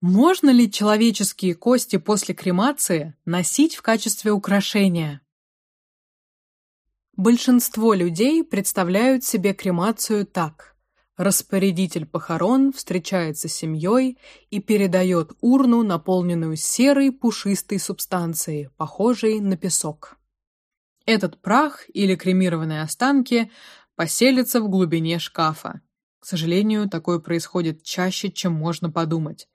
Можно ли человеческие кости после кремации носить в качестве украшения? Большинство людей представляют себе кремацию так. Распорядитель похорон встречается с семьей и передает урну, наполненную серой пушистой субстанцией, похожей на песок. Этот прах или кремированные останки поселятся в глубине шкафа. К сожалению, такое происходит чаще, чем можно подумать.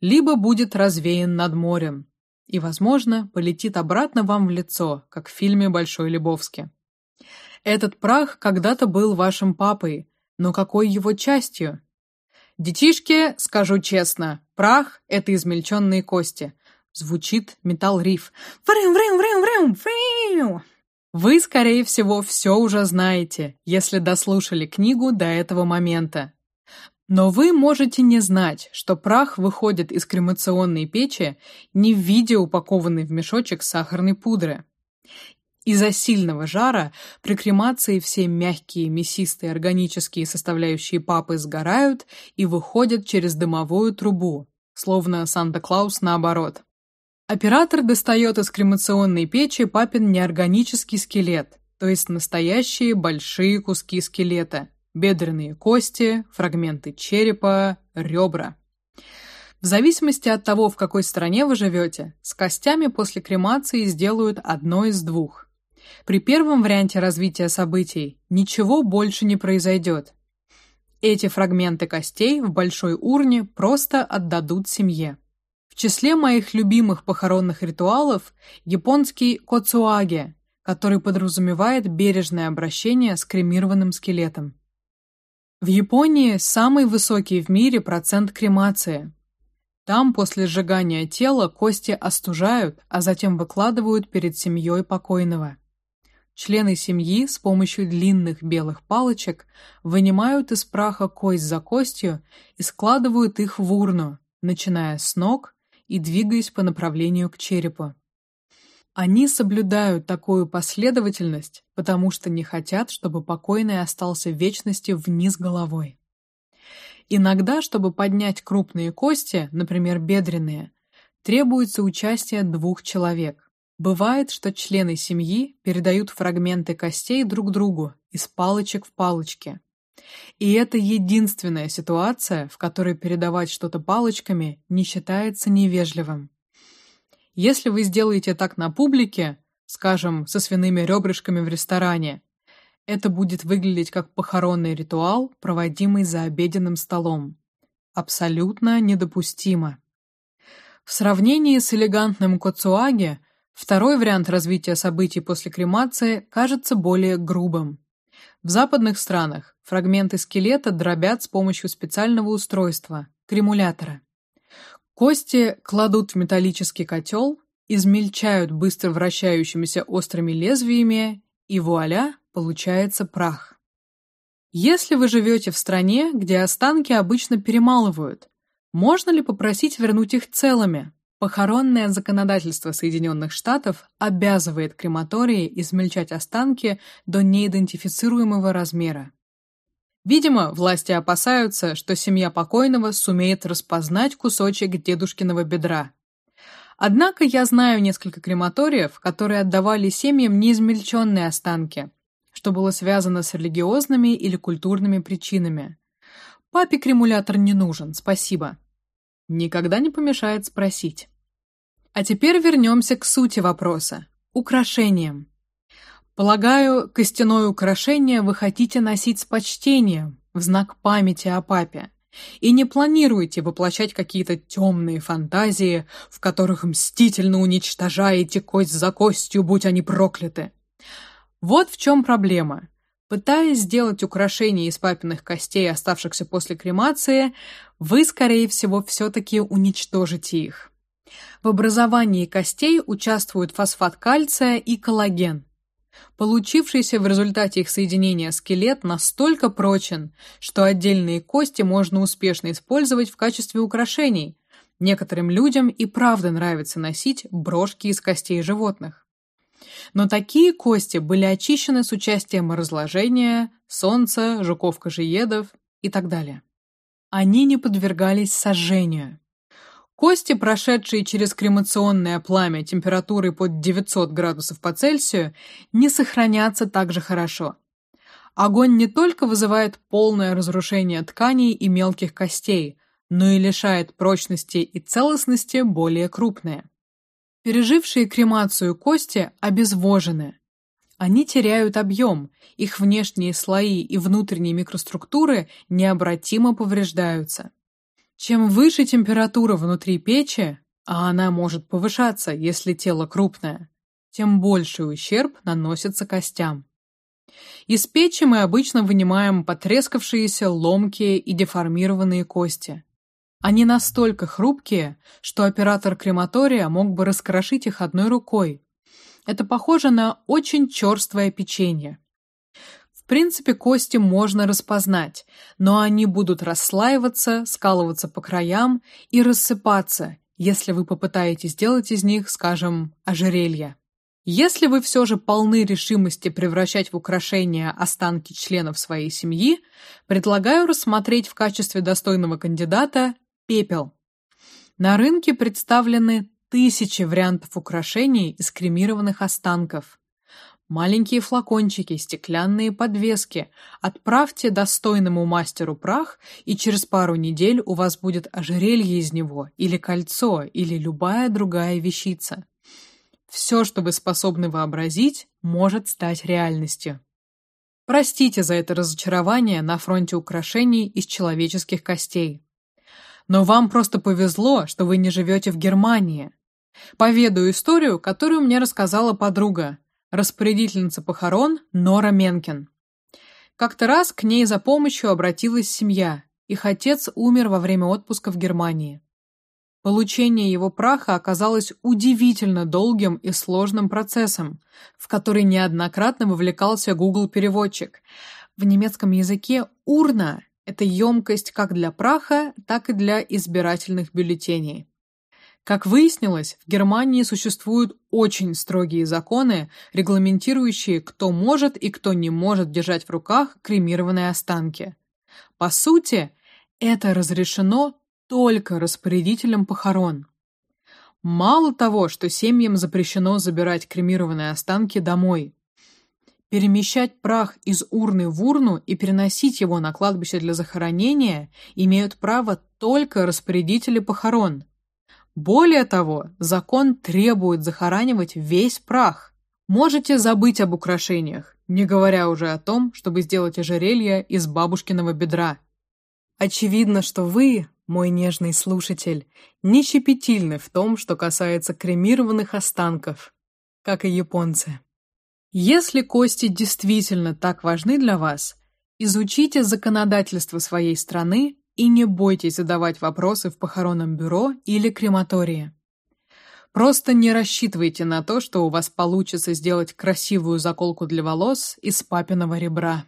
Либо будет развеян над морем и, возможно, полетит обратно вам в лицо, как в фильме Большой Лебовски. Этот прах когда-то был вашим папой, но какой его частью? Детишки, скажу честно, прах — это измельченные кости. Звучит металл-риф. Врым, врым, врым, врым, врым. Вы, скорее всего, все уже знаете, если дослушали книгу до этого момента. Но вы можете не знать, что прах выходит из кремационной печи не в виде упакованной в мешочек сахарной пудры. Из-за сильного жара при кремации все мягкие, мясистые органические составляющие папы сгорают и выходят через дымовую трубу, словно Санта-Клаус наоборот. Оператор достает из кремационной печи папин неорганический скелет, то есть настоящие большие куски скелета, бедренные кости, фрагменты черепа, ребра. В зависимости от того, в какой стране вы живете, с костями после кремации сделают одно из двух. При первом варианте развития событий ничего больше не произойдет. Эти фрагменты костей в большой урне просто отдадут семье. В числе моих любимых похоронных ритуалов японский коцуаге, который подразумевает бережное обращение с кремированным скелетом. В Японии самый высокий в мире процент кремации. Там после сжигания тела кости остужают, а затем выкладывают перед семьей покойного. Члены семьи с помощью длинных белых палочек вынимают из праха кость за костью и складывают их в урну, начиная с ног и двигаясь по направлению к черепу. Они соблюдают такую последовательность, потому что не хотят, чтобы покойный остался в вечности вниз головой. Иногда, чтобы поднять крупные кости, например, бедренные, требуется участие двух человек. Бывает, что члены семьи передают фрагменты костей друг другу из палочек в палочки. И это единственная ситуация, в которой передавать что-то палочками не считается невежливым. Если вы сделаете так на публике, скажем, со свиными ребрышками в ресторане, это будет выглядеть как похоронный ритуал, проводимый за обеденным столом. Абсолютно недопустимо. В сравнении с элегантным коцуаге Второй вариант развития событий после кремации кажется более грубым. В западных странах фрагменты скелета дробят с помощью специального устройства – кремулятора. Кости кладут в металлический котел, измельчают быстро вращающимися острыми лезвиями, и вуаля, получается прах. Если вы живете в стране, где останки обычно перемалывают, можно ли попросить вернуть их целыми? Похоронное законодательство Соединенных Штатов обязывает крематории измельчать останки до неидентифицируемого размера. Видимо, власти опасаются, что семья покойного сумеет распознать кусочек дедушкиного бедра. Однако я знаю несколько крематориев, которые отдавали семьям неизмельченные останки, что было связано с религиозными или культурными причинами. Папе кремулятор не нужен, спасибо. Никогда не помешает спросить. А теперь вернемся к сути вопроса – украшениям. Полагаю, костяное украшение вы хотите носить с почтением, в знак памяти о папе, и не планируете воплощать какие-то темные фантазии, в которых мстительно уничтожаете кость за костью, будь они прокляты. Вот в чем проблема. Пытаясь сделать украшения из папиных костей, оставшихся после кремации, вы, скорее всего, все-таки уничтожите их. В образовании костей участвуют фосфат кальция и коллаген. Получившийся в результате их соединения скелет настолько прочен, что отдельные кости можно успешно использовать в качестве украшений. Некоторым людям и правда нравится носить брошки из костей животных. Но такие кости были очищены с участием разложения, солнца, жуков-кожеедов и так далее. Они не подвергались сожжению. Кости, прошедшие через кремационное пламя температурой под 900 градусов по Цельсию, не сохранятся так же хорошо. Огонь не только вызывает полное разрушение тканей и мелких костей, но и лишает прочности и целостности более крупные. Пережившие кремацию кости обезвожены. Они теряют объем, их внешние слои и внутренние микроструктуры необратимо повреждаются. Чем выше температура внутри печи, а она может повышаться, если тело крупное, тем больший ущерб наносится костям. Из печи мы обычно вынимаем потрескавшиеся, ломкие и деформированные кости. Они настолько хрупкие, что оператор крематория мог бы раскрошить их одной рукой. Это похоже на очень черствое печенье. Принципе, кости можно распознать, но они будут расслаиваться, скалываться по краям и рассыпаться, если вы попытаетесь сделать из них, скажем, ожерелье. Если вы все же полны решимости превращать в украшения останки членов своей семьи, предлагаю рассмотреть в качестве достойного кандидата пепел. На рынке представлены тысячи вариантов украшений из кремированных останков. Маленькие флакончики, стеклянные подвески. Отправьте достойному мастеру прах, и через пару недель у вас будет ожерелье из него, или кольцо, или любая другая вещица. Все, что вы способны вообразить, может стать реальностью. Простите за это разочарование на фронте украшений из человеческих костей. Но вам просто повезло, что вы не живете в Германии. Поведаю историю, которую мне рассказала подруга, распорядительница похорон Нора Менкен. Как-то раз к ней за помощью обратилась семья. Их отец умер во время отпуска в Германии. Получение его праха оказалось удивительно долгим и сложным процессом, в который неоднократно вовлекался Google-переводчик. В немецком языке урна это емкость как для праха, так и для избирательных бюллетеней. Как выяснилось, в Германии существуют очень строгие законы, регламентирующие, кто может и кто не может держать в руках кремированные останки. По сути, это разрешено только распорядителям похорон. Мало того, что семьям запрещено забирать кремированные останки домой, Перемещать прах из урны в урну и переносить его на кладбище для захоронения имеют право только распорядители похорон. Более того, закон требует захоранивать весь прах. Можете забыть об украшениях, не говоря уже о том, чтобы сделать ожерелье из бабушкиного бедра. Очевидно, что вы, мой нежный слушатель, не щепетильны в том, что касается кремированных останков, как и японцы. Если кости действительно так важны для вас, изучите законодательство своей страны и не бойтесь задавать вопросы в похоронном бюро или крематории. Просто не рассчитывайте на то, что у вас получится сделать красивую заколку для волос из папиного ребра.